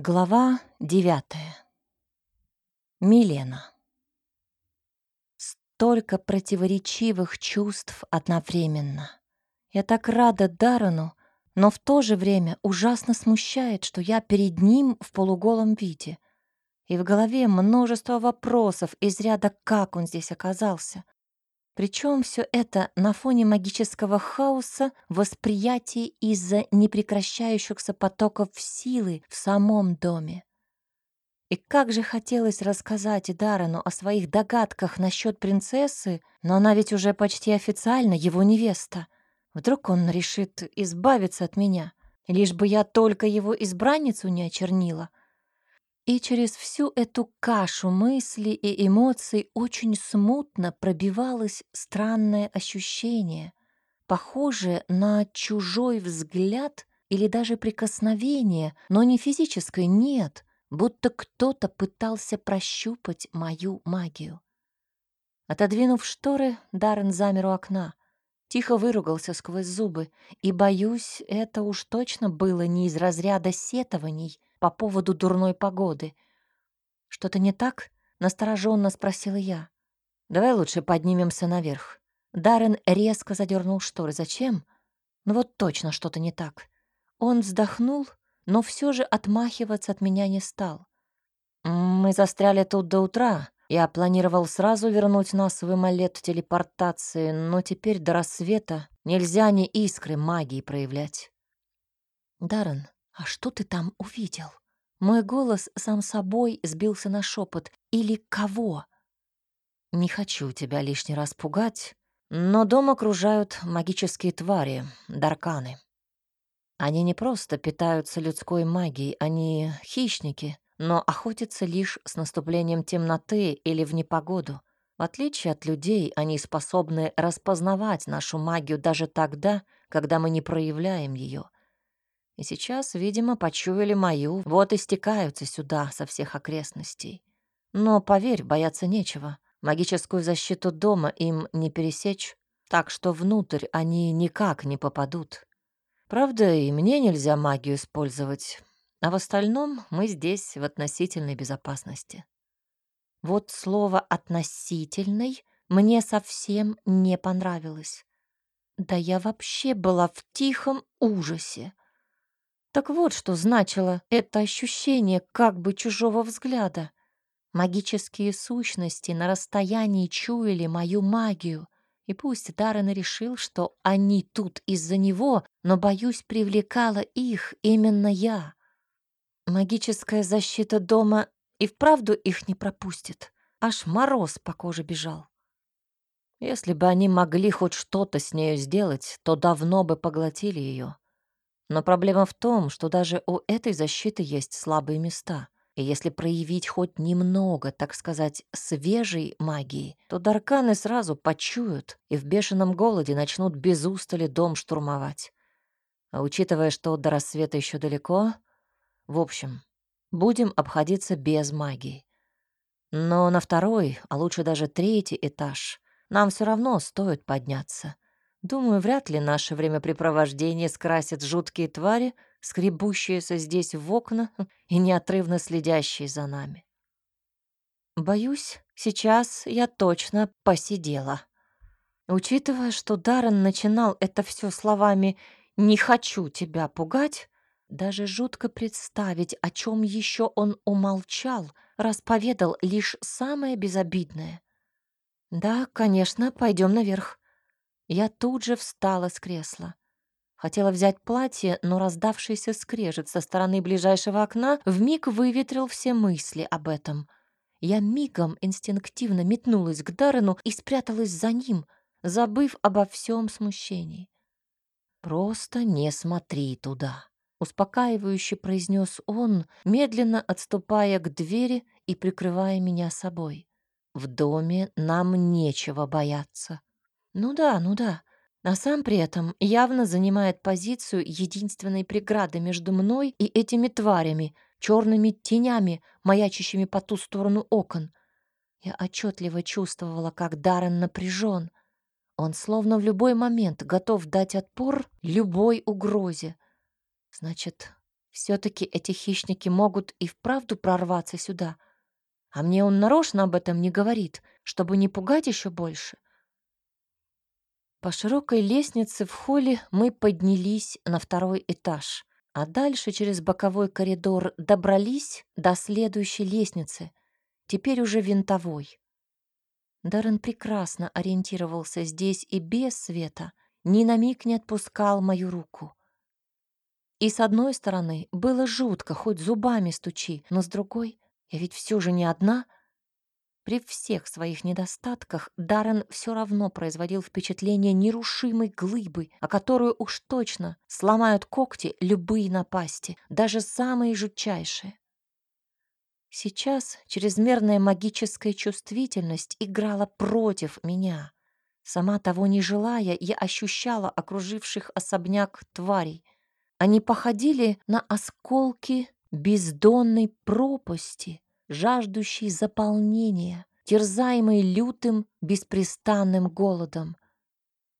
Глава девятая. Милена. Столько противоречивых чувств одновременно. Я так рада Дарану, но в то же время ужасно смущает, что я перед ним в полуголом виде. И в голове множество вопросов из ряда «как он здесь оказался?». Причем все это на фоне магического хаоса, восприятия из-за непрекращающихся потоков силы в самом доме. И как же хотелось рассказать Дарану о своих догадках насчет принцессы, но она ведь уже почти официально его невеста. Вдруг он решит избавиться от меня, лишь бы я только его избранницу не очернила. И через всю эту кашу мыслей и эмоций очень смутно пробивалось странное ощущение, похожее на чужой взгляд или даже прикосновение, но не физическое, нет, будто кто-то пытался прощупать мою магию. Отодвинув шторы, Даррен замер у окна. Тихо выругался сквозь зубы, и, боюсь, это уж точно было не из разряда сетований, по поводу дурной погоды. «Что-то не так?» — настороженно спросила я. «Давай лучше поднимемся наверх». Даррен резко задернул шторы. «Зачем?» «Ну вот точно что-то не так». Он вздохнул, но все же отмахиваться от меня не стал. «Мы застряли тут до утра. Я планировал сразу вернуть нас в Ималет телепортации, но теперь до рассвета нельзя ни искры магии проявлять». «Даррен, «А что ты там увидел?» Мой голос сам собой сбился на шепот. «Или кого?» «Не хочу тебя лишний раз пугать, но дом окружают магические твари, дарканы. Они не просто питаются людской магией, они хищники, но охотятся лишь с наступлением темноты или в непогоду. В отличие от людей, они способны распознавать нашу магию даже тогда, когда мы не проявляем ее. И сейчас, видимо, почуяли мою, вот и стекаются сюда со всех окрестностей. Но, поверь, бояться нечего. Магическую защиту дома им не пересечь, так что внутрь они никак не попадут. Правда, и мне нельзя магию использовать, а в остальном мы здесь в относительной безопасности. Вот слово «относительной» мне совсем не понравилось. Да я вообще была в тихом ужасе. Так вот, что значило это ощущение как бы чужого взгляда. Магические сущности на расстоянии чуяли мою магию. И пусть Даррен решил, что они тут из-за него, но, боюсь, привлекала их именно я. Магическая защита дома и вправду их не пропустит. Аж мороз по коже бежал. Если бы они могли хоть что-то с нею сделать, то давно бы поглотили ее. Но проблема в том, что даже у этой защиты есть слабые места. И если проявить хоть немного, так сказать, свежей магии, то дарканы сразу почуют и в бешеном голоде начнут без устали дом штурмовать. А учитывая, что до рассвета еще далеко, в общем, будем обходиться без магии. Но на второй, а лучше даже третий этаж нам все равно стоит подняться — Думаю, вряд ли наше времяпрепровождение скрасят жуткие твари, скребущиеся здесь в окна и неотрывно следящие за нами. Боюсь, сейчас я точно посидела. Учитывая, что Даррен начинал это все словами «не хочу тебя пугать», даже жутко представить, о чем еще он умолчал, расповедал лишь самое безобидное. «Да, конечно, пойдем наверх. Я тут же встала с кресла. Хотела взять платье, но раздавшийся скрежет со стороны ближайшего окна вмиг выветрил все мысли об этом. Я мигом инстинктивно метнулась к Даррену и спряталась за ним, забыв обо всем смущении. «Просто не смотри туда», — успокаивающе произнес он, медленно отступая к двери и прикрывая меня собой. «В доме нам нечего бояться. Ну да, ну да. А сам при этом явно занимает позицию единственной преграды между мной и этими тварями, черными тенями, маячащими по ту сторону окон. Я отчетливо чувствовала, как Даррен напряжен. Он словно в любой момент готов дать отпор любой угрозе. Значит, Все-таки эти хищники могут и вправду прорваться сюда. А мне он нарочно об этом не говорит, чтобы не пугать еще больше. По широкой лестнице в холле мы поднялись на второй этаж, а дальше через боковой коридор добрались до следующей лестницы, теперь уже винтовой. Даррен прекрасно ориентировался здесь и без света, ни на миг не отпускал мою руку. И с одной стороны, было жутко, хоть зубами стучи, но с другой, я ведь все же не одна. При всех своих недостатках Даррен все равно производил впечатление нерушимой глыбы, о которую уж точно сломают когти любые напасти, даже самые жутчайшие. Сейчас чрезмерная магическая чувствительность играла против меня. Сама того не желая, я ощущала окруживших особняк тварей — они походили на осколки бездонной пропасти, жаждущей заполнения, терзаемой лютым, беспрестанным голодом.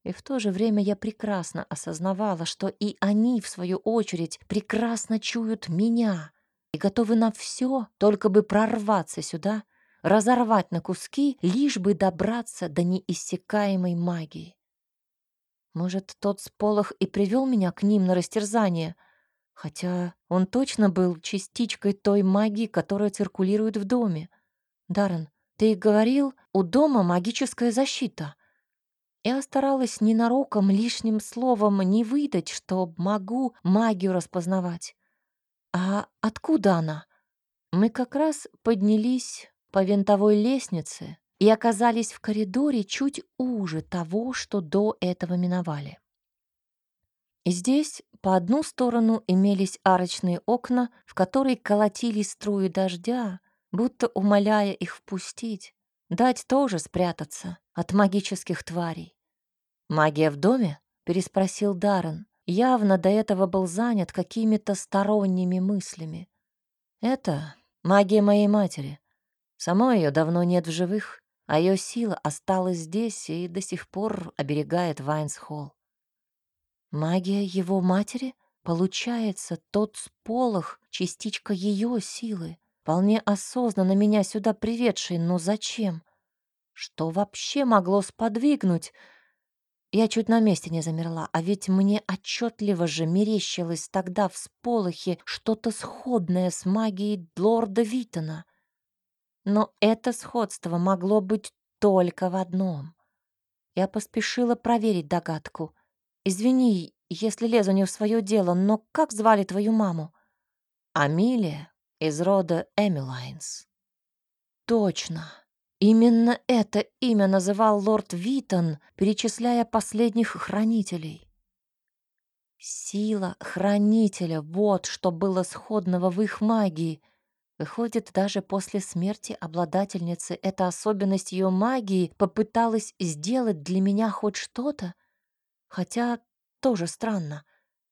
И в то же время я прекрасно осознавала, что и они, в свою очередь, прекрасно чуют меня и готовы на все, только бы прорваться сюда, разорвать на куски, лишь бы добраться до неиссякаемой магии. Может, тот сполох и привел меня к ним на растерзание, хотя он точно был частичкой той магии, которая циркулирует в доме. Даррен, ты говорил, у дома магическая защита. Я старалась ненароком лишним словом не выдать, что могу магию распознавать. А откуда она? Мы как раз поднялись по винтовой лестнице, и оказались в коридоре чуть уже того, что до этого миновали. И здесь по одну сторону имелись арочные окна, в которые колотили струи дождя, будто умоляя их впустить, дать тоже спрятаться от магических тварей. «Магия в доме?» — переспросил Даррен. Явно до этого был занят какими-то сторонними мыслями. «Это магия моей матери. Самой ее давно нет в живых а ее сила осталась здесь и до сих пор оберегает Вайнс-Холл. Магия его матери? Получается, тот сполох — частичка ее силы, вполне осознанно меня сюда приведший, но зачем? Что вообще могло сподвигнуть? Я чуть на месте не замерла, а ведь мне отчетливо же мерещилось тогда в сполохе что-то сходное с магией лорда Витона. Но это сходство могло быть только в одном. Я поспешила проверить догадку. «Извини, если лезу не в свое дело, но как звали твою маму?» «Амилия из рода Эмилайнс». «Точно. Именно это имя называл лорд Витон, перечисляя последних хранителей». Сила хранителя — вот что было сходного в их магии — Выходит, даже после смерти обладательницы эта особенность ее магии попыталась сделать для меня хоть что-то? Хотя тоже странно.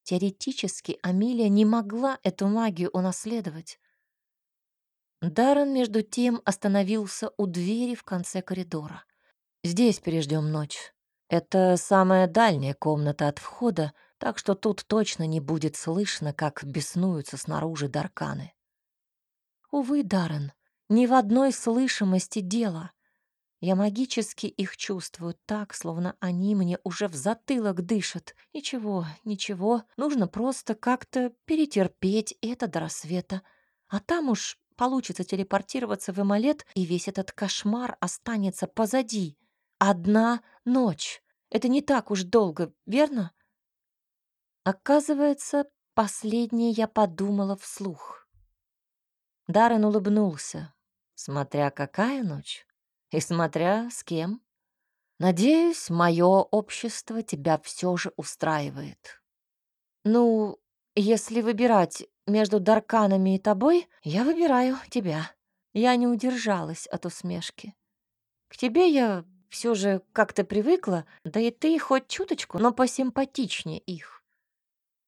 Теоретически Амилия не могла эту магию унаследовать. Даррен, между тем, остановился у двери в конце коридора. «Здесь переждем ночь. Это самая дальняя комната от входа, так что тут точно не будет слышно, как беснуются снаружи дарканы». Увы, Даррен, ни в одной слышимости дело. Я магически их чувствую так, словно они мне уже в затылок дышат. Ничего, ничего, нужно просто как-то перетерпеть это до рассвета. А там уж получится телепортироваться в Эмалет, и весь этот кошмар останется позади. Одна ночь. Это не так уж долго, верно? Оказывается, последнее я подумала вслух. Даррен улыбнулся. Смотря какая ночь и смотря с кем. Надеюсь, мое общество тебя все же устраивает. Ну, если выбирать между Дарканами и тобой, я выбираю тебя. Я не удержалась от усмешки. К тебе я все же как-то привыкла, да и ты хоть чуточку, но посимпатичнее их.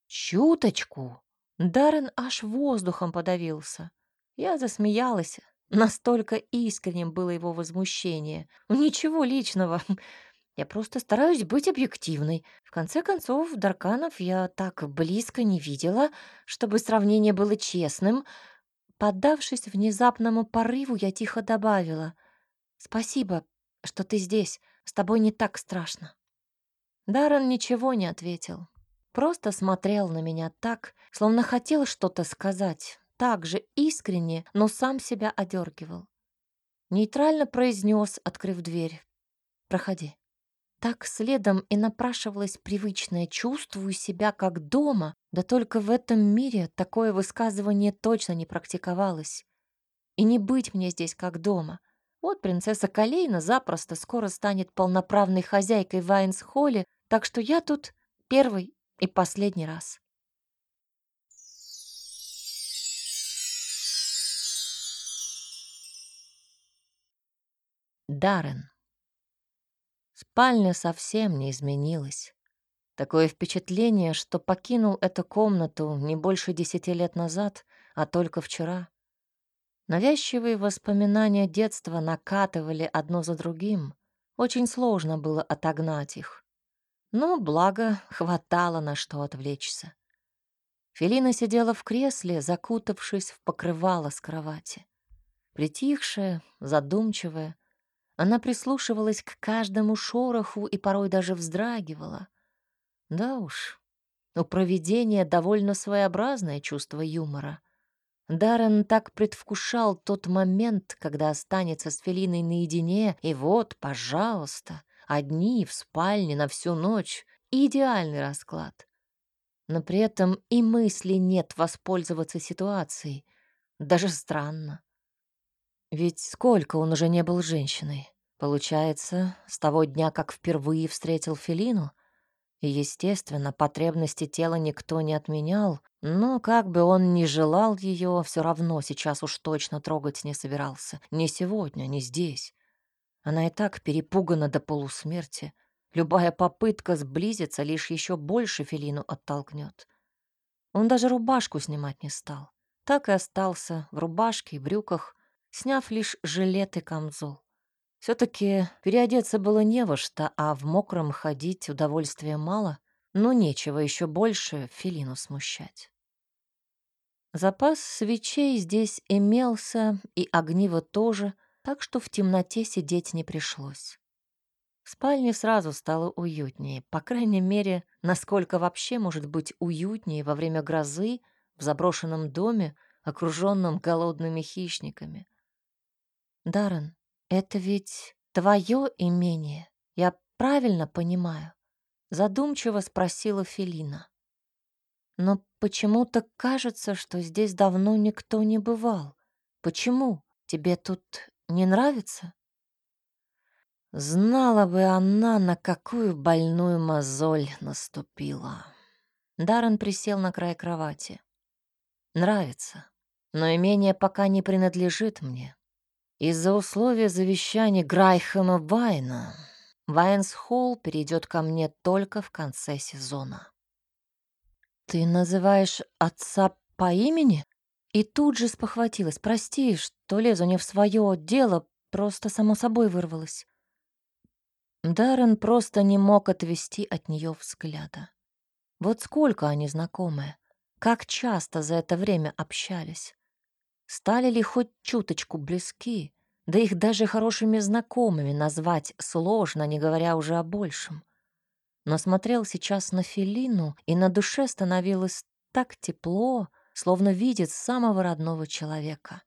Чуточку? Даррен аж воздухом подавился. Я засмеялась. Настолько искренним было его возмущение. Ничего личного. Я просто стараюсь быть объективной. В конце концов, Дарканов я так близко не видела, чтобы сравнение было честным. Поддавшись внезапному порыву, я тихо добавила. «Спасибо, что ты здесь. С тобой не так страшно». Даррен ничего не ответил. Просто смотрел на меня так, словно хотел что-то сказать, так же искренне, но сам себя одергивал. Нейтрально произнес, открыв дверь. «Проходи». Так следом и напрашивалось привычное «чувствую себя как дома», да только в этом мире такое высказывание точно не практиковалось. И не быть мне здесь как дома. Вот принцесса Калейна запросто скоро станет полноправной хозяйкой в Айнс-Холле, так что я тут первый и последний раз. Даррен. Спальня совсем не изменилась. Такое впечатление, что покинул эту комнату не больше десяти лет назад, а только вчера. Навязчивые воспоминания детства накатывали одно за другим. Очень сложно было отогнать их. Но, благо, хватало на что отвлечься. Фелина сидела в кресле, закутавшись в покрывало с кровати. Притихшая, задумчивая, она прислушивалась к каждому шороху и порой даже вздрагивала. Да уж, у провидения довольно своеобразное чувство юмора. Даррен так предвкушал тот момент, когда останется с Фелиной наедине, и вот, пожалуйста, одни в спальне на всю ночь — идеальный расклад. Но при этом и мысли нет воспользоваться ситуацией. Даже странно. Ведь сколько он уже не был женщиной? Получается, с того дня, как впервые встретил Фелину? И, естественно, потребности тела никто не отменял, но как бы он ни желал ее, все равно сейчас уж точно трогать не собирался. Ни сегодня, ни здесь. Она и так перепугана до полусмерти. Любая попытка сблизиться лишь еще больше Фелину оттолкнет. Он даже рубашку снимать не стал. Так и остался в рубашке и брюках, сняв лишь жилет и камзол. Все-таки переодеться было не во что, а в мокром ходить удовольствия мало, но нечего еще больше Филину смущать. Запас свечей здесь имелся, и огниво тоже, так что в темноте сидеть не пришлось. В спальне сразу стало уютнее, по крайней мере, насколько вообще может быть уютнее во время грозы в заброшенном доме, окруженном голодными хищниками. Даррен, это ведь твое имение, я правильно понимаю? Задумчиво спросила Фелина. Но почему-то кажется, что здесь давно никто не бывал. Почему? Тебе тут не нравится? Знала бы она, на какую больную мозоль наступила. Даррен присел на край кровати. Нравится, но имение пока не принадлежит мне. Из-за условия завещания Грайхэма Вайна Вайнс-Холл перейдет ко мне только в конце сезона. «Ты называешь отца по имени?» И тут же спохватилась. «Прости, что лезу не в свое дело, просто само собой вырвалось». Даррен просто не мог отвести от нее взгляда. Вот сколько они знакомы, как часто за это время общались. Стали ли хоть чуточку близки? Да их даже хорошими знакомыми назвать сложно, не говоря уже о большем. Но смотрел сейчас на Филину, и на душе становилось так тепло, словно видит самого родного человека.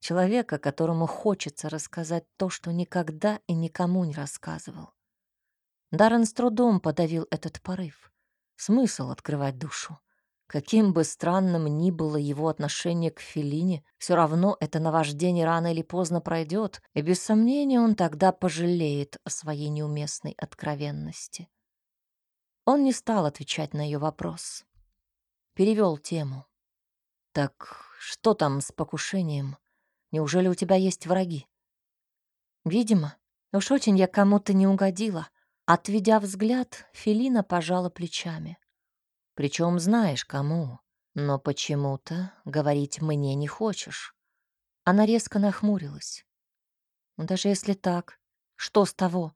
Человека, которому хочется рассказать то, что никогда и никому не рассказывал. Даррен с трудом подавил этот порыв. Смысл открывать душу. Каким бы странным ни было его отношение к Фелине, все равно это наваждение рано или поздно пройдет, и без сомнения он тогда пожалеет о своей неуместной откровенности. Он не стал отвечать на ее вопрос. Перевел тему. «Так что там с покушением? Неужели у тебя есть враги?» «Видимо. Уж очень я кому-то не угодила». Отведя взгляд, Фелина пожала плечами. Причем знаешь кому, но почему-то говорить мне не хочешь. Она резко нахмурилась. «Ну, даже если так, что с того?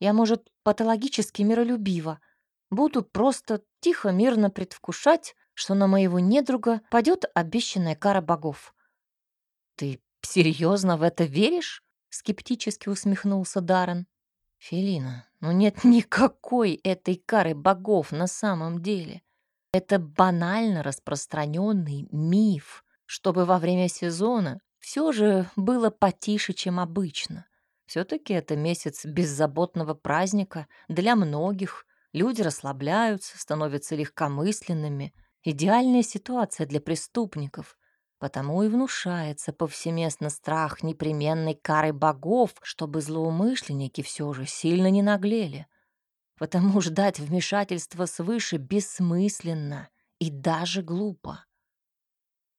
Я, может, патологически миролюбива. Буду просто тихо, мирно предвкушать, что на моего недруга падет обещанная кара богов. Ты серьезно в это веришь? Скептически усмехнулся Даррен. Фелина, ну нет никакой этой кары богов на самом деле. Это банально распространенный миф, чтобы во время сезона все же было потише, чем обычно. Все-таки это месяц беззаботного праздника для многих. Люди расслабляются, становятся легкомысленными. Идеальная ситуация для преступников. Потому и внушается повсеместно страх непременной кары богов, чтобы злоумышленники все же сильно не наглели. Потому ждать вмешательства свыше бессмысленно и даже глупо.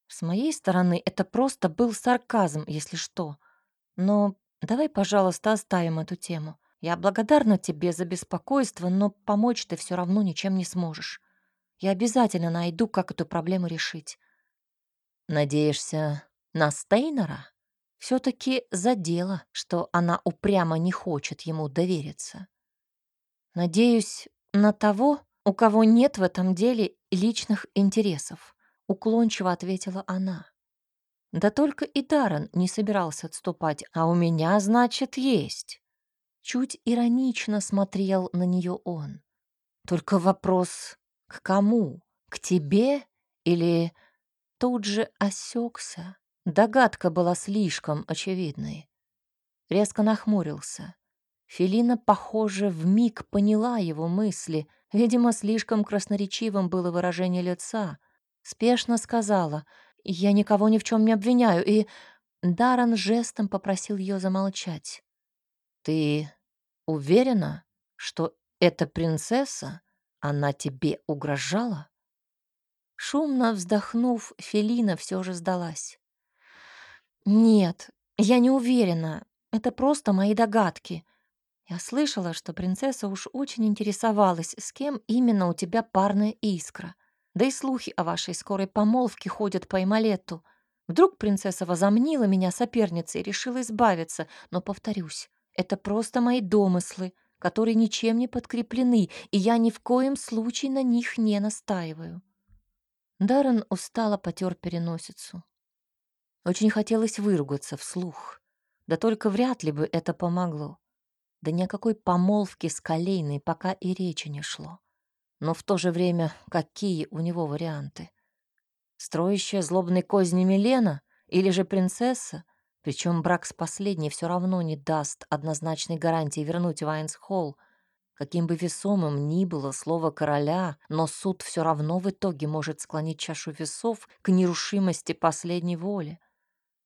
С моей стороны это просто был сарказм, если что. Но давай, пожалуйста, оставим эту тему. Я благодарна тебе за беспокойство, но помочь ты все равно ничем не сможешь. Я обязательно найду, как эту проблему решить. Надеешься на Стейнера? Все-таки задело, что она упрямо не хочет ему довериться. Надеюсь на того, у кого нет в этом деле личных интересов, уклончиво ответила она. Да только и Даррен не собирался отступать, а у меня, значит, есть. Чуть иронично смотрел на нее он. Только вопрос к кому? К тебе или тут же осекся. Догадка была слишком очевидной. Резко нахмурился. Фелина, похоже, вмиг поняла его мысли. Видимо, слишком красноречивым было выражение лица. Спешно сказала, «Я никого ни в чем не обвиняю», и Даран жестом попросил ее замолчать. «Ты уверена, что эта принцесса, она тебе угрожала?» Шумно вздохнув, Фелина все же сдалась. «Нет, я не уверена. Это просто мои догадки. Я слышала, что принцесса уж очень интересовалась, с кем именно у тебя парная искра. Да и слухи о вашей скорой помолвке ходят по Эмалетту. Вдруг принцесса возомнила меня соперницей и решила избавиться, но, повторюсь, это просто мои домыслы, которые ничем не подкреплены, и я ни в коем случае на них не настаиваю. Даррен устало потер переносицу. Очень хотелось выругаться вслух. Да только вряд ли бы это помогло. Да ни о какой помолвке с Колейной пока и речи не шло. Но в то же время какие у него варианты? Строящая злобной козни Милена или же принцесса? Причем брак с последней все равно не даст однозначной гарантии вернуть Вайнс-Холл, Каким бы весомым ни было слово короля, но суд все равно в итоге может склонить чашу весов к нерушимости последней воли.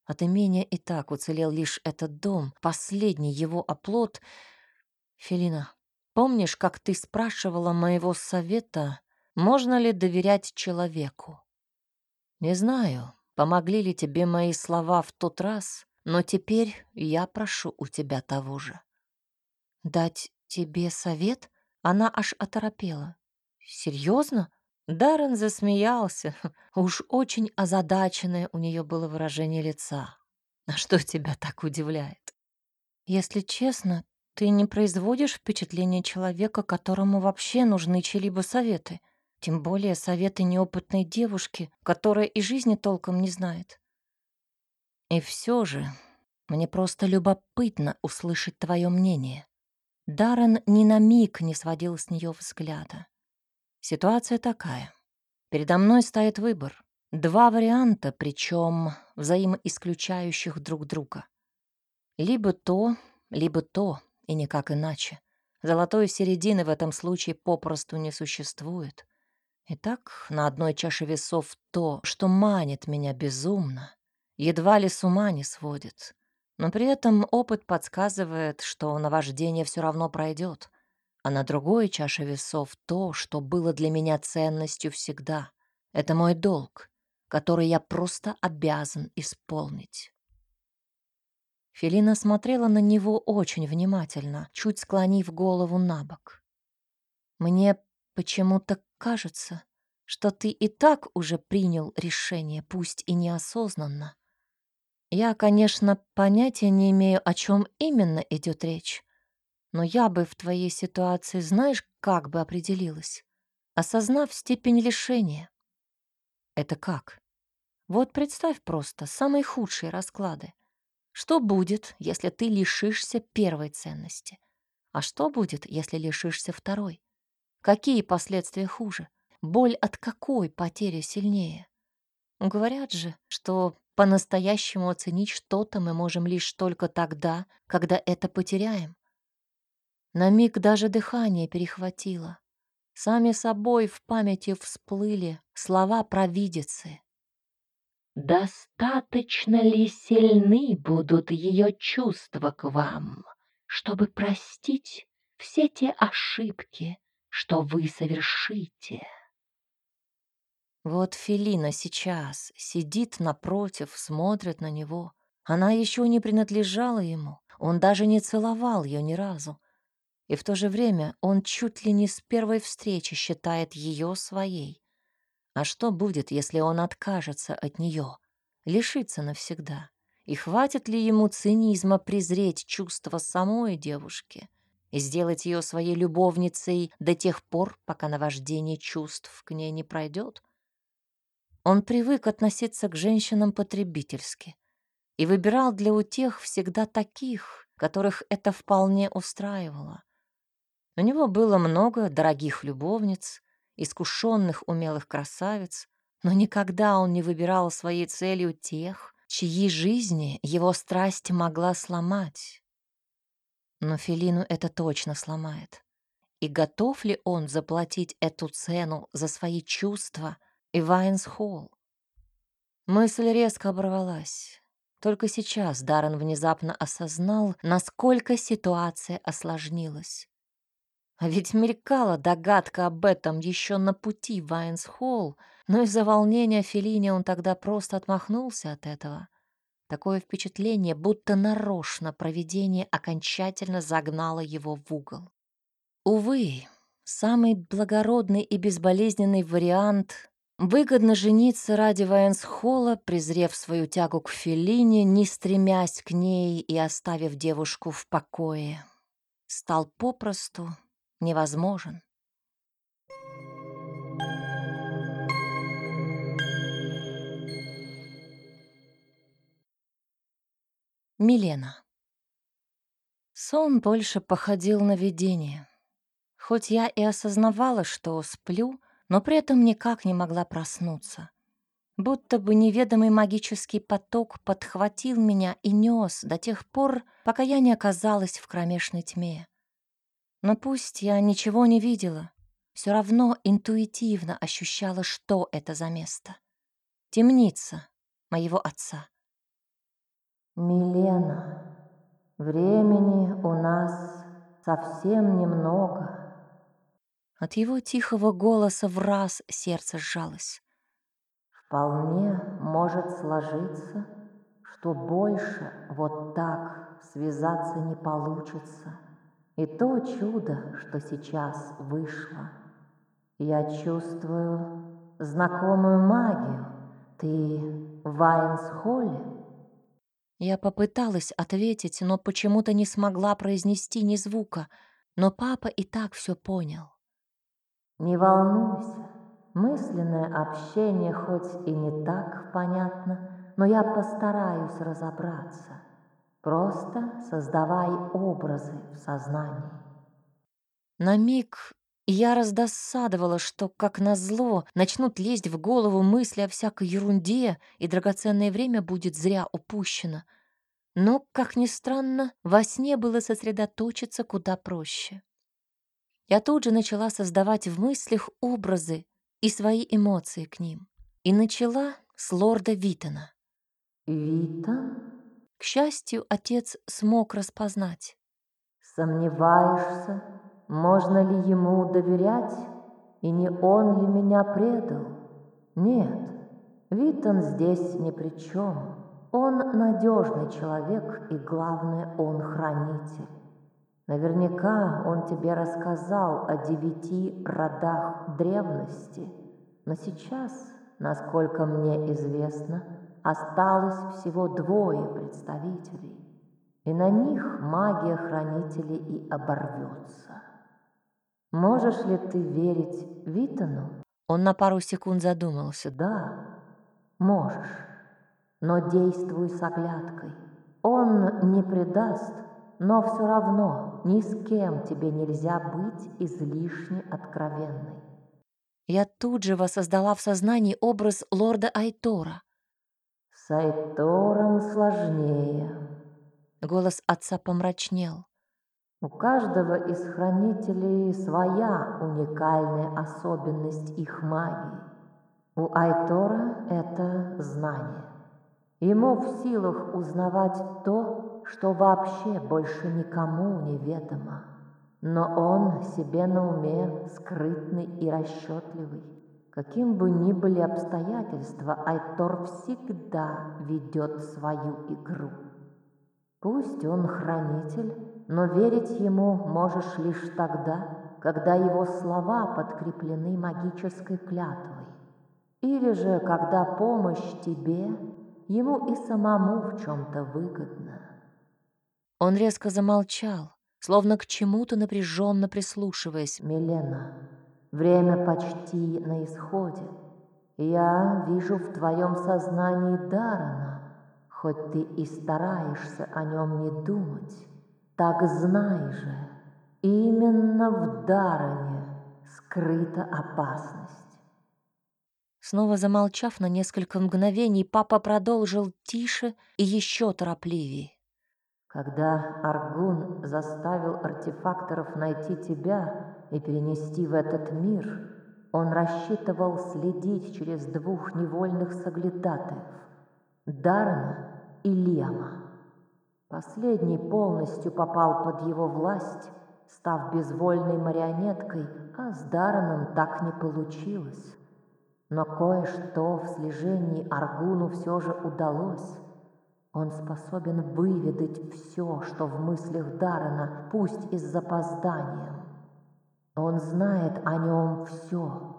От имения и так уцелел лишь этот дом, последний его оплот. Фелина, помнишь, как ты спрашивала моего совета, можно ли доверять человеку? Не знаю, помогли ли тебе мои слова в тот раз, но теперь я прошу у тебя того же. Дать «Тебе совет?» Она аж оторопела. «Серьезно?» Даррен засмеялся. Уж очень озадаченное у нее было выражение лица. «А что тебя так удивляет?» «Если честно, ты не производишь впечатление человека, которому вообще нужны чьи-либо советы. Тем более советы неопытной девушки, которая и жизни толком не знает. И все же мне просто любопытно услышать твое мнение. Даррен ни на миг не сводил с нее взгляда. Ситуация такая. Передо мной стоит выбор. Два варианта, причем взаимоисключающих друг друга. Либо то, либо то, и никак иначе. Золотой середины в этом случае попросту не существует. Итак, на одной чаше весов то, что манит меня безумно, едва ли с ума не сводит, но при этом опыт подсказывает, что наваждение все равно пройдет. А на другой чаше весов то, что было для меня ценностью всегда. Это мой долг, который я просто обязан исполнить. Фелина смотрела на него очень внимательно, чуть склонив голову на бок. «Мне почему-то кажется, что ты и так уже принял решение, пусть и неосознанно. Я, конечно, понятия не имею, о чем именно идет речь. Но я бы в твоей ситуации, знаешь, как бы определилась? Осознав степень лишения. Это как? Вот представь просто самые худшие расклады. Что будет, если ты лишишься первой ценности? А что будет, если лишишься второй? Какие последствия хуже? Боль от какой потери сильнее? Говорят же, что по-настоящему оценить что-то мы можем лишь только тогда, когда это потеряем. На миг даже дыхание перехватило. Сами собой в памяти всплыли слова провидицы. «Достаточно ли сильны будут ее чувства к вам, чтобы простить все те ошибки, что вы совершите?» Вот Филина сейчас сидит напротив, смотрит на него. Она еще не принадлежала ему, он даже не целовал ее ни разу. И в то же время он чуть ли не с первой встречи считает ее своей. А что будет, если он откажется от нее, лишится навсегда? И хватит ли ему цинизма презреть чувства самой девушки и сделать ее своей любовницей до тех пор, пока наваждение чувств к ней не пройдет? Он привык относиться к женщинам потребительски и выбирал для утех всегда таких, которых это вполне устраивало. У него было много дорогих любовниц, искушенных умелых красавиц, но никогда он не выбирал своей целью тех, чьи жизни его страсть могла сломать. Но Фелину это точно сломает. И готов ли он заплатить эту цену за свои чувства и Вайнс-Холл? Мысль резко оборвалась. Только сейчас Даррен внезапно осознал, насколько ситуация осложнилась. А ведь мелькала догадка об этом еще на пути в Вайнс-Холл, но из-за волнения Феллини он тогда просто отмахнулся от этого. Такое впечатление, будто нарочно провидение окончательно загнало его в угол. Увы, самый благородный и безболезненный вариант — выгодно жениться ради Вайнс-Холла, презрев свою тягу к Феллине, не стремясь к ней и оставив девушку в покое, стал попросту невозможен. Милена. Сон больше походил на видение. Хоть я и осознавала, что сплю, но при этом никак не могла проснуться. Будто бы неведомый магический поток подхватил меня и нес до тех пор, пока я не оказалась в кромешной тьме. Но пусть я ничего не видела, все равно интуитивно ощущала, что это за место. Темница моего отца. «Милена, времени у нас совсем немного». От его тихого голоса в раз сердце сжалось. «Вполне может сложиться, что больше вот так связаться не получится». И то чудо, что сейчас вышло. Я чувствую знакомую магию. Ты в Вайнс-Холле? Я попыталась ответить, но почему-то не смогла произнести ни звука, но папа и так все понял. Не волнуйся, мысленное общение хоть и не так понятно, но я постараюсь разобраться. Просто создавай образы в сознании. На миг я раздосадовала, что, как назло, начнут лезть в голову мысли о всякой ерунде, и драгоценное время будет зря упущено. Но, как ни странно, во сне было сосредоточиться куда проще. Я тут же начала создавать в мыслях образы и свои эмоции к ним. И начала с лорда Витона. «Витон?» К счастью, отец смог распознать. «Сомневаешься, можно ли ему доверять, и не он ли меня предал? Нет, Витон здесь ни при чем. Он надежный человек, и главное, он хранитель. Наверняка он тебе рассказал о девяти родах древности, но сейчас, насколько мне известно, осталось всего двое представителей. и на них магия хранителей и оборвется. Можешь ли ты верить Витану? Он на пару секунд задумался. Да, можешь, но действуй с оглядкой. Он не предаст, но все равно ни с кем тебе нельзя быть излишне откровенной. Я тут же воссоздала в сознании образ лорда Айтора. С Айтором сложнее. Голос отца помрачнел. У каждого из хранителей своя уникальная особенность их магии. У Айтора это знание. Ему в силах узнавать то, что вообще больше никому не ведомо. Но он себе на уме скрытный и расчетливый. Каким бы ни были обстоятельства, Айтор всегда ведет свою игру. Пусть он хранитель, но верить ему можешь лишь тогда, когда его слова подкреплены магической клятвой. Или же, когда помощь тебе ему и самому в чем-то выгодна. Он резко замолчал, словно к чему-то напряженно прислушиваясь. «Милена, время почти на исходе. Я вижу в твоем сознании Дарана, хоть ты и стараешься о нем не думать. Так знай же, именно в Даране скрыта опасность». Снова замолчав на несколько мгновений, папа продолжил тише и еще торопливее. Когда Аргун заставил артефакторов найти тебя и перенести в этот мир, он рассчитывал следить через двух невольных соглядатаев – Дарна и Лема. Последний полностью попал под его власть, став безвольной марионеткой, а с Дараном так не получилось. Но кое-что в слежении Аргуну все же удалось – он способен выведать все, что в мыслях Дарана, пусть и с запозданием. Он знает о нем все.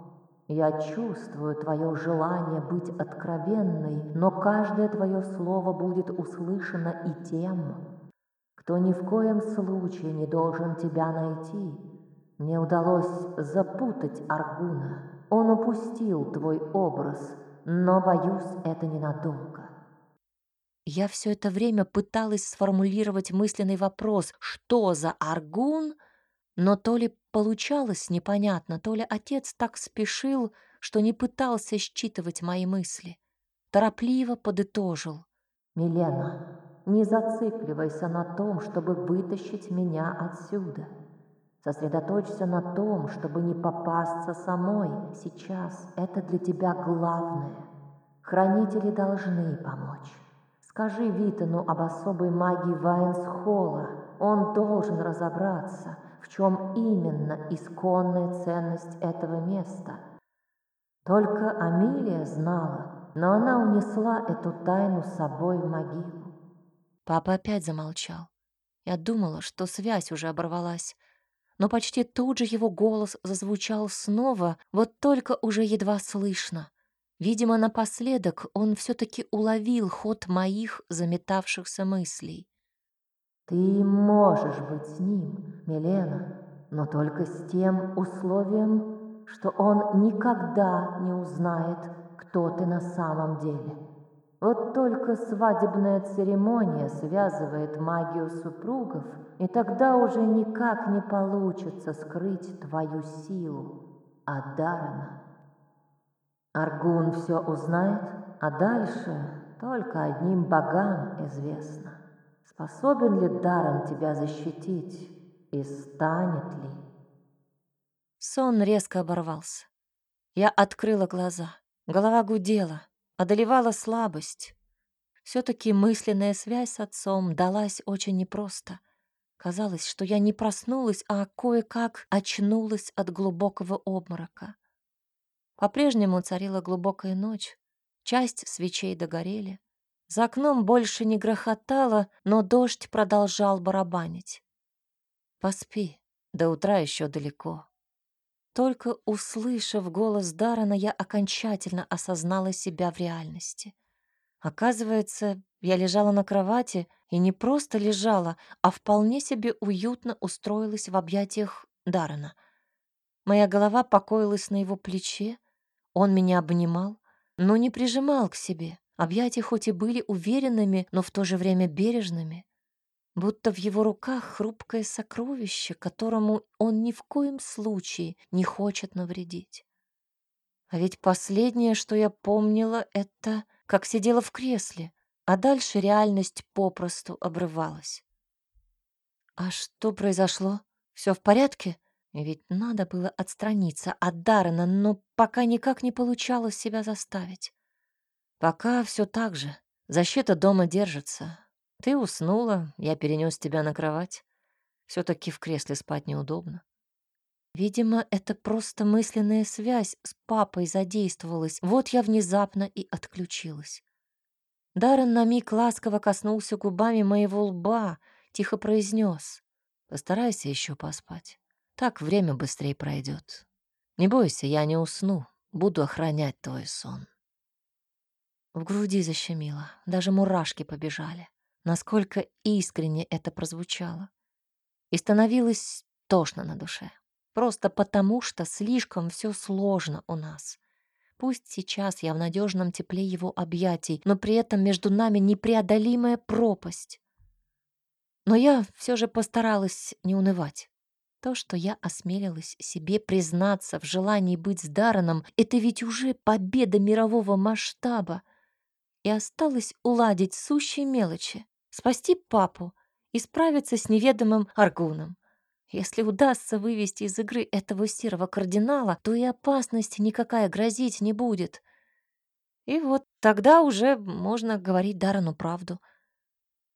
Я чувствую твое желание быть откровенной, но каждое твое слово будет услышано и тем, кто ни в коем случае не должен тебя найти. Мне удалось запутать Аргуна. Он упустил твой образ, но, боюсь, это ненадолго. Я все это время пыталась сформулировать мысленный вопрос, что за аргун, но то ли получалось непонятно, то ли отец так спешил, что не пытался считывать мои мысли. Торопливо подытожил. «Милена, не зацикливайся на том, чтобы вытащить меня отсюда. Сосредоточься на том, чтобы не попасться самой. Сейчас это для тебя главное. Хранители должны помочь». Скажи Витану об особой магии Вайнсхолла. Он должен разобраться, в чем именно исконная ценность этого места. Только Амилия знала, но она унесла эту тайну с собой в могилу. Папа опять замолчал. Я думала, что связь уже оборвалась. Но почти тут же его голос зазвучал снова, вот только уже едва слышно. Видимо, напоследок он все-таки уловил ход моих заметавшихся мыслей. «Ты можешь быть с ним, Милена, но только с тем условием, что он никогда не узнает, кто ты на самом деле. Вот только свадебная церемония связывает магию супругов, и тогда уже никак не получится скрыть твою силу, Адарана. Аргун все узнает, а дальше только одним богам известно, способен ли Даран тебя защитить и станет ли. Сон резко оборвался. Я открыла глаза. Голова гудела, одолевала слабость. Все-таки мысленная связь с отцом далась очень непросто. Казалось, что я не проснулась, а кое-как очнулась от глубокого обморока. По-прежнему царила глубокая ночь, часть свечей догорели. За окном больше не грохотало, но дождь продолжал барабанить. Поспи, до утра еще далеко. Только услышав голос Дарана, я окончательно осознала себя в реальности. Оказывается, я лежала на кровати и не просто лежала, а вполне себе уютно устроилась в объятиях Дарана. Моя голова покоилась на его плече, он меня обнимал, но не прижимал к себе. Объятия хоть и были уверенными, но в то же время бережными. Будто в его руках хрупкое сокровище, которому он ни в коем случае не хочет навредить. А ведь последнее, что я помнила, это как сидела в кресле, а дальше реальность попросту обрывалась. А что произошло? Все в порядке? Ведь надо было отстраниться от Даррена, но пока никак не получалось себя заставить. Пока все так же. Защита дома держится. Ты уснула, я перенес тебя на кровать. все таки в кресле спать неудобно. Видимо, это просто мысленная связь с папой задействовалась. Вот я внезапно и отключилась. Даррен на миг ласково коснулся губами моего лба, тихо произнес: «Постарайся еще поспать. Так время быстрее пройдет. Не бойся, я не усну. Буду охранять твой сон». В груди защемило, даже мурашки побежали. Насколько искренне это прозвучало. И становилось тошно на душе. Просто потому, что слишком все сложно у нас. Пусть сейчас я в надежном тепле его объятий, но при этом между нами непреодолимая пропасть. Но я все же постаралась не унывать. То, что я осмелилась себе признаться в желании быть с Дараном, это ведь уже победа мирового масштаба. И осталось уладить сущие мелочи, спасти папу и справиться с неведомым Аргуном. Если удастся вывести из игры этого серого кардинала, то и опасности никакая грозить не будет. И вот тогда уже можно говорить Дарану правду.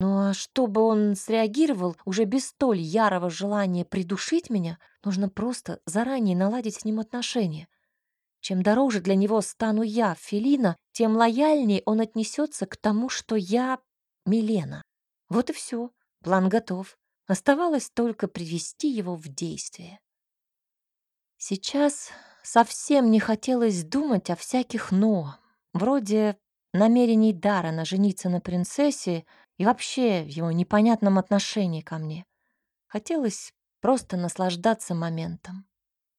Ну а чтобы он среагировал уже без столь ярого желания придушить меня, нужно просто заранее наладить с ним отношения. Чем дороже для него стану я, Фелина, тем лояльнее он отнесется к тому, что я Милена. Вот и все, план готов. Оставалось только привести его в действие. Сейчас совсем не хотелось думать о всяких «но», вроде намерений Дарана жениться на принцессе и вообще его непонятном отношении ко мне. Хотелось просто наслаждаться моментом,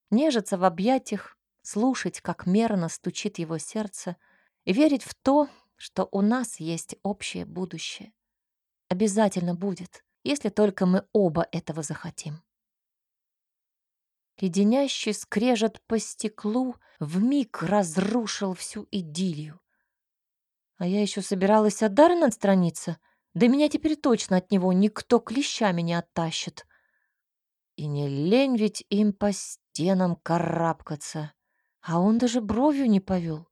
нежиться в объятиях, слушать, как мерно стучит его сердце, и верить в то, что у нас есть общее будущее. Обязательно будет если только мы оба этого захотим. Леденящий скрежет по стеклу вмиг разрушил всю идиллию. А я еще собиралась от Даррена отстраниться, да меня теперь точно от него никто клещами не оттащит. И не лень ведь им по стенам карабкаться, а он даже бровью не повел.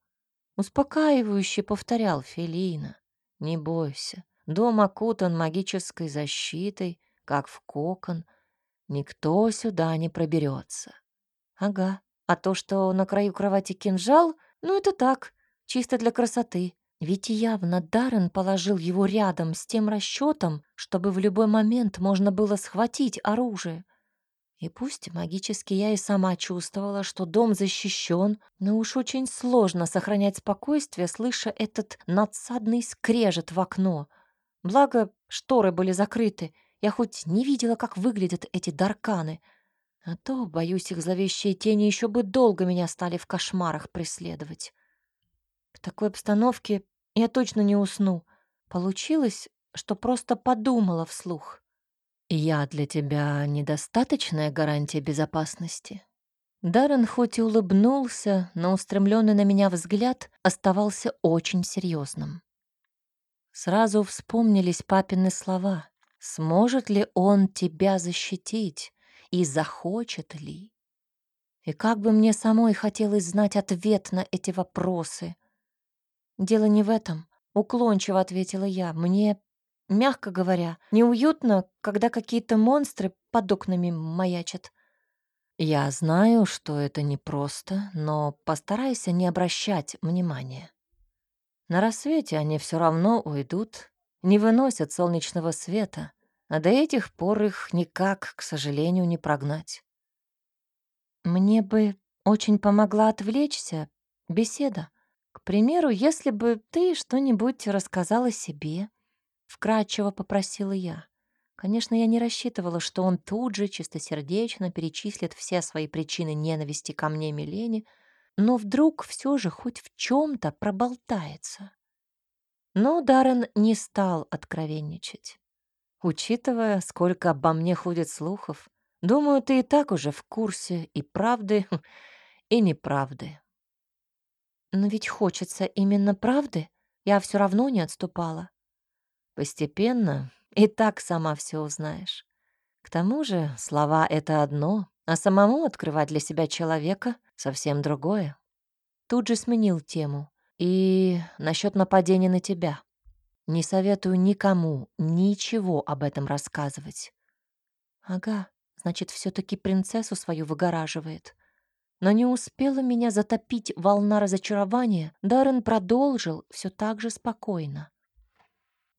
Успокаивающе повторял Фелина. «Не бойся, Дом окутан магической защитой, как в кокон. Никто сюда не проберется. Ага, а то, что на краю кровати кинжал, ну это так, чисто для красоты. Ведь явно Даррен положил его рядом с тем расчетом, чтобы в любой момент можно было схватить оружие. И пусть магически я и сама чувствовала, что дом защищен, но уж очень сложно сохранять спокойствие, слыша этот надсадный скрежет в окно — Благо, шторы были закрыты. Я хоть не видела, как выглядят эти дарканы. А то, боюсь, их зловещие тени еще бы долго меня стали в кошмарах преследовать. В такой обстановке я точно не усну. Получилось, что просто подумала вслух. «Я для тебя недостаточная гарантия безопасности?» Даррен хоть и улыбнулся, но устремленный на меня взгляд оставался очень серьезным. Сразу вспомнились папины слова. Сможет ли он тебя защитить и захочет ли? И как бы мне самой хотелось знать ответ на эти вопросы. Дело не в этом, уклончиво ответила я. Мне, мягко говоря, неуютно, когда какие-то монстры под окнами маячат. Я знаю, что это непросто, но постарайся не обращать внимания. На рассвете они все равно уйдут, не выносят солнечного света, а до этих пор их никак, к сожалению, не прогнать. Мне бы очень помогла отвлечься беседа. К примеру, если бы ты что-нибудь рассказала себе вкрадчиво попросила я. Конечно, я не рассчитывала, что он тут же чистосердечно перечислит все свои причины ненависти ко мне Милене, но вдруг все же хоть в чем то проболтается. Но Даррен не стал откровенничать. Учитывая, сколько обо мне ходит слухов, думаю, ты и так уже в курсе и правды, и неправды. Но ведь хочется именно правды. Я все равно не отступала. Постепенно и так сама все узнаешь. К тому же слова — это одно, а самому открывать для себя человека — совсем другое. Тут же сменил тему. И насчет нападения на тебя. Не советую никому ничего об этом рассказывать. Ага, значит, все таки принцессу свою выгораживает. Но не успела меня затопить волна разочарования, Даррен продолжил все так же спокойно.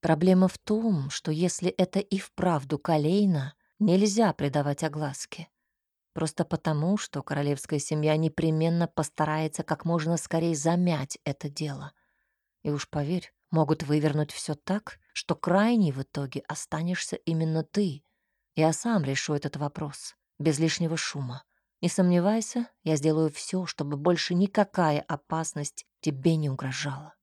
Проблема в том, что если это и вправду Калейна, нельзя придавать огласке. Просто потому, что королевская семья непременно постарается как можно скорее замять это дело. И уж поверь, могут вывернуть все так, что крайней в итоге останешься именно ты. Я сам решу этот вопрос, без лишнего шума. Не сомневайся, я сделаю все, чтобы больше никакая опасность тебе не угрожала.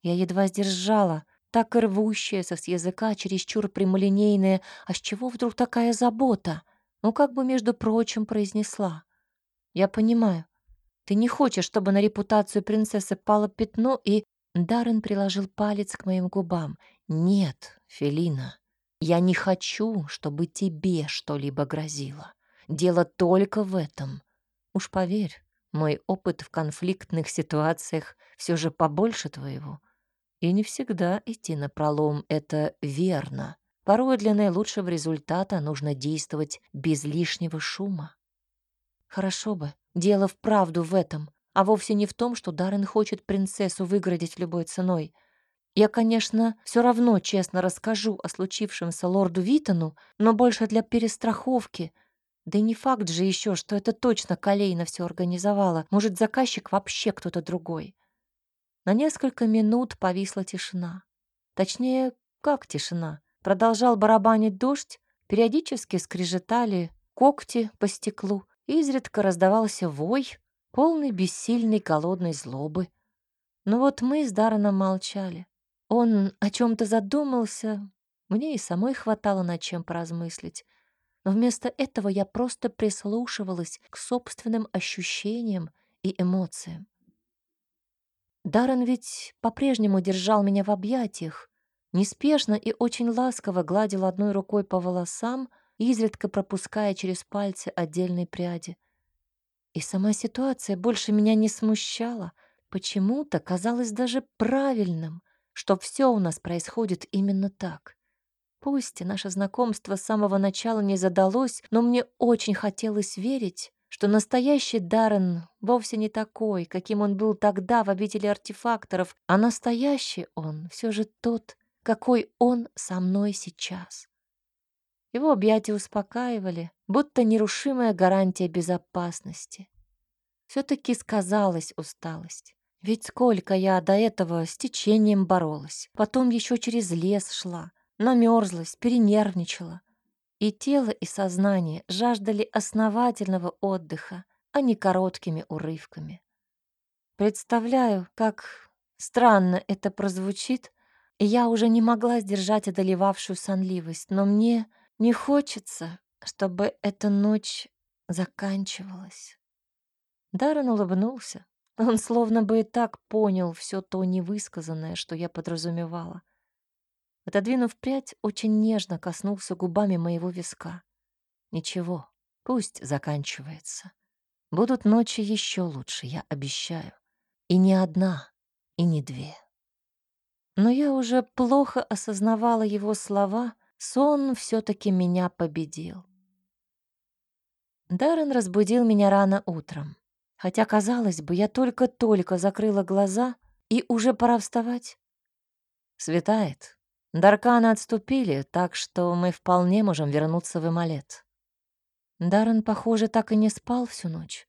Я едва сдержала так и рвущаяся с языка, чересчур прямолинейная. А с чего вдруг такая забота? Ну, как бы, между прочим, произнесла. Я понимаю. Ты не хочешь, чтобы на репутацию принцессы пало пятно, и... Даррен приложил палец к моим губам. Нет, Фелина, я не хочу, чтобы тебе что-либо грозило. Дело только в этом. Уж поверь, мой опыт в конфликтных ситуациях все же побольше твоего. И не всегда идти на пролом — это верно. Порой для наилучшего результата нужно действовать без лишнего шума. Хорошо бы. Дело вправду в этом, а вовсе не в том, что Даррен хочет принцессу выградить любой ценой. Я, конечно, все равно честно расскажу о случившемся лорду Витону, но больше для перестраховки. Да и не факт же еще, что это точно Калейна все организовала. Может, заказчик вообще кто-то другой. На несколько минут повисла тишина. Точнее, как тишина? Продолжал барабанить дождь, периодически скрежетали когти по стеклу, изредка раздавался вой, полный бессильной голодной злобы. Но вот мы с Дарреном молчали. Он о чем то задумался, мне и самой хватало над чем поразмыслить. Но вместо этого я просто прислушивалась к собственным ощущениям и эмоциям. Даррен ведь по-прежнему держал меня в объятиях, неспешно и очень ласково гладил одной рукой по волосам, изредка пропуская через пальцы отдельные пряди. И сама ситуация больше меня не смущала, почему-то казалось даже правильным, что все у нас происходит именно так. Пусть наше знакомство с самого начала не задалось, но мне очень хотелось верить, что настоящий Даррен вовсе не такой, каким он был тогда в обители артефакторов, а настоящий он все же тот, какой он со мной сейчас. Его объятия успокаивали, будто нерушимая гарантия безопасности. Все-таки сказалась усталость. Ведь сколько я до этого с течением боролась, потом еще через лес шла, намерзлась, перенервничала. И тело, и сознание жаждали основательного отдыха, а не короткими урывками. Представляю, как странно это прозвучит, и я уже не могла сдержать одолевавшую сонливость, но мне не хочется, чтобы эта ночь заканчивалась. Даррен улыбнулся. Он словно бы и так понял все то невысказанное, что я подразумевала. Отодвинув прядь, очень нежно коснулся губами моего виска. Ничего, пусть заканчивается. Будут ночи еще лучше, я обещаю. И не одна, и не две. Но я уже плохо осознавала его слова, сон все-таки меня победил. Даррен разбудил меня рано утром. Хотя, казалось бы, я только-только закрыла глаза, и уже пора вставать. Светает, Дарканы отступили, так что мы вполне можем вернуться в Эмалет. Даррен, похоже, так и не спал всю ночь.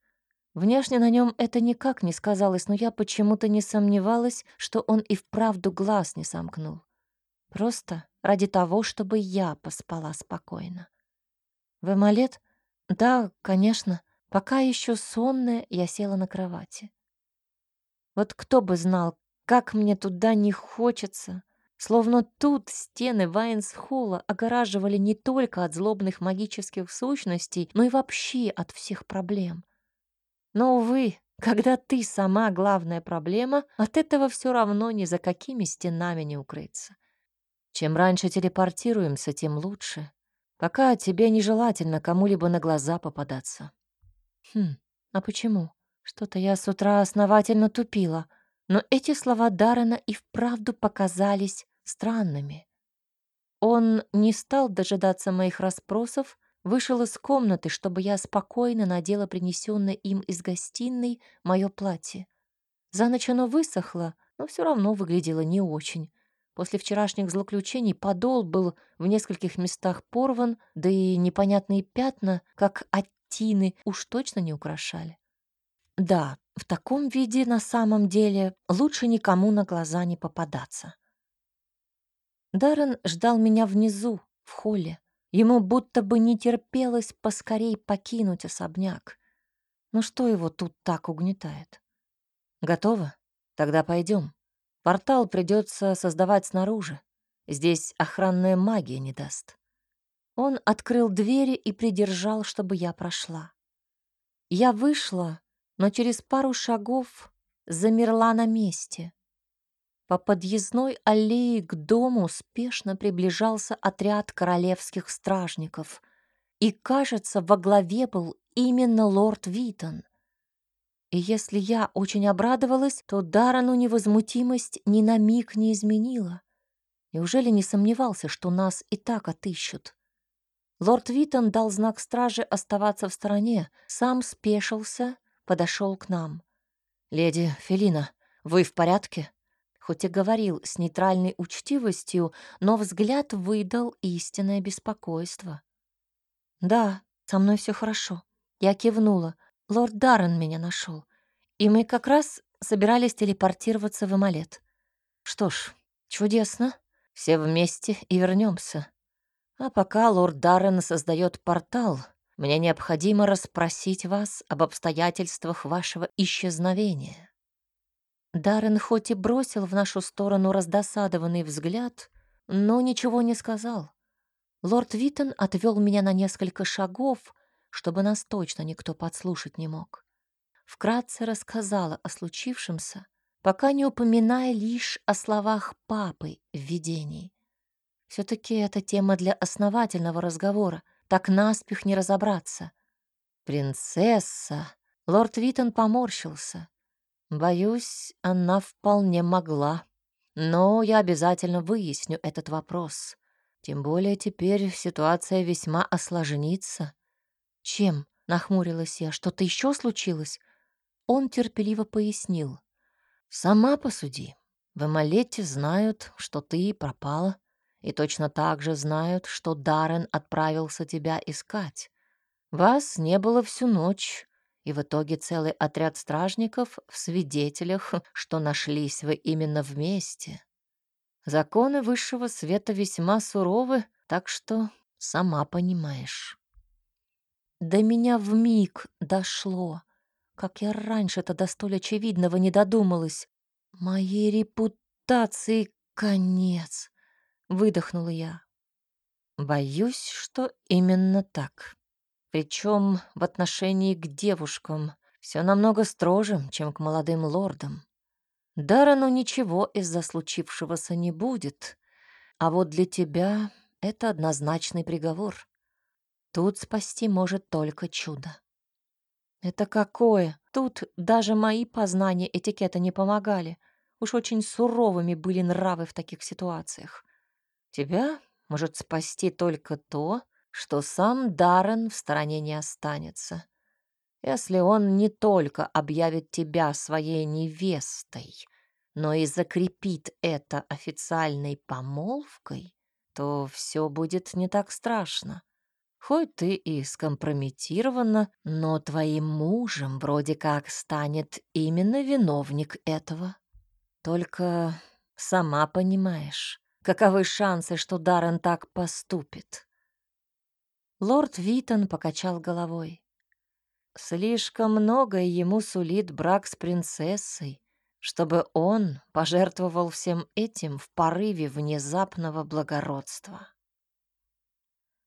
Внешне на нем это никак не сказалось, но я почему-то не сомневалась, что он и вправду глаз не сомкнул. Просто ради того, чтобы я поспала спокойно. В Эмалет? Да, конечно. Пока еще сонная, я села на кровати. Вот кто бы знал, как мне туда не хочется. Словно тут стены Вайнсхолла огораживали не только от злобных магических сущностей, но и вообще от всех проблем. Но, увы, когда ты сама главная проблема, от этого все равно ни за какими стенами не укрыться. Чем раньше телепортируемся, тем лучше. Пока тебе нежелательно кому-либо на глаза попадаться. Хм, а почему? Что-то я с утра основательно тупила. Но эти слова Даррена и вправду показались странными. Он не стал дожидаться моих расспросов, вышел из комнаты, чтобы я спокойно надела принесенное им из гостиной мое платье. За ночь оно высохло, но все равно выглядело не очень. После вчерашних злоключений подол был в нескольких местах порван, да и непонятные пятна, как оттины, уж точно не украшали. Да, в таком виде на самом деле лучше никому на глаза не попадаться. Даррен ждал меня внизу, в холле. Ему будто бы не терпелось поскорей покинуть особняк. Ну что его тут так угнетает? Готово? Тогда пойдем. Портал придется создавать снаружи. Здесь охранная магия не даст. Он открыл двери и придержал, чтобы я прошла. Я вышла, но через пару шагов замерла на месте. По подъездной аллее к дому спешно приближался отряд королевских стражников. И, кажется, во главе был именно лорд Витон. И если я очень обрадовалась, то Дарану невозмутимость ни на миг не изменила. Неужели не сомневался, что нас и так отыщут? Лорд Витон дал знак страже оставаться в стороне, сам спешился, подошел к нам. «Леди Фелина, вы в порядке?» хоть и говорил с нейтральной учтивостью, но взгляд выдал истинное беспокойство. «Да, со мной все хорошо». Я кивнула. Лорд Даррен меня нашел, и мы как раз собирались телепортироваться в Эмалет. Что ж, чудесно. Все вместе и вернемся. А пока лорд Даррен создает портал, мне необходимо расспросить вас об обстоятельствах вашего исчезновения. Даррен хоть и бросил в нашу сторону раздосадованный взгляд, но ничего не сказал. Лорд Виттон отвел меня на несколько шагов, чтобы нас точно никто подслушать не мог. Вкратце рассказала о случившемся, пока не упоминая лишь о словах папы в видении. Все-таки это тема для основательного разговора, так наспех не разобраться. «Принцесса!» Лорд Виттон поморщился. Боюсь, она вполне могла. Но я обязательно выясню этот вопрос. Тем более теперь ситуация весьма осложнится. Чем? Нахмурилась я. Что-то еще случилось? Он терпеливо пояснил. Сама посуди. В Эмалете знают, что ты пропала, и точно так же знают, что Даррен отправился тебя искать. Вас не было всю ночь, и в итоге целый отряд стражников в свидетелях, что нашлись вы именно вместе. Законы высшего света весьма суровы, так что сама понимаешь. До меня в миг дошло, как я раньше-то до столь очевидного не додумалась. Моей репутации конец, выдохнула я. Боюсь, что именно так. Причем в отношении к девушкам все намного строже, чем к молодым лордам. Дарану ничего из-за случившегося не будет, а вот для тебя это однозначный приговор. Тут спасти может только чудо. Это какое? Тут даже мои познания этикета не помогали. Уж очень суровыми были нравы в таких ситуациях. Тебя может спасти только то, что сам Даррен в стороне не останется. Если он не только объявит тебя своей невестой, но и закрепит это официальной помолвкой, то все будет не так страшно. Хоть ты и скомпрометирована, но твоим мужем вроде как станет именно виновник этого. Только сама понимаешь, Каковы шансы, что Даррен так поступит? Лорд Витон покачал головой. Слишком многое ему сулит брак с принцессой, чтобы он пожертвовал всем этим в порыве внезапного благородства.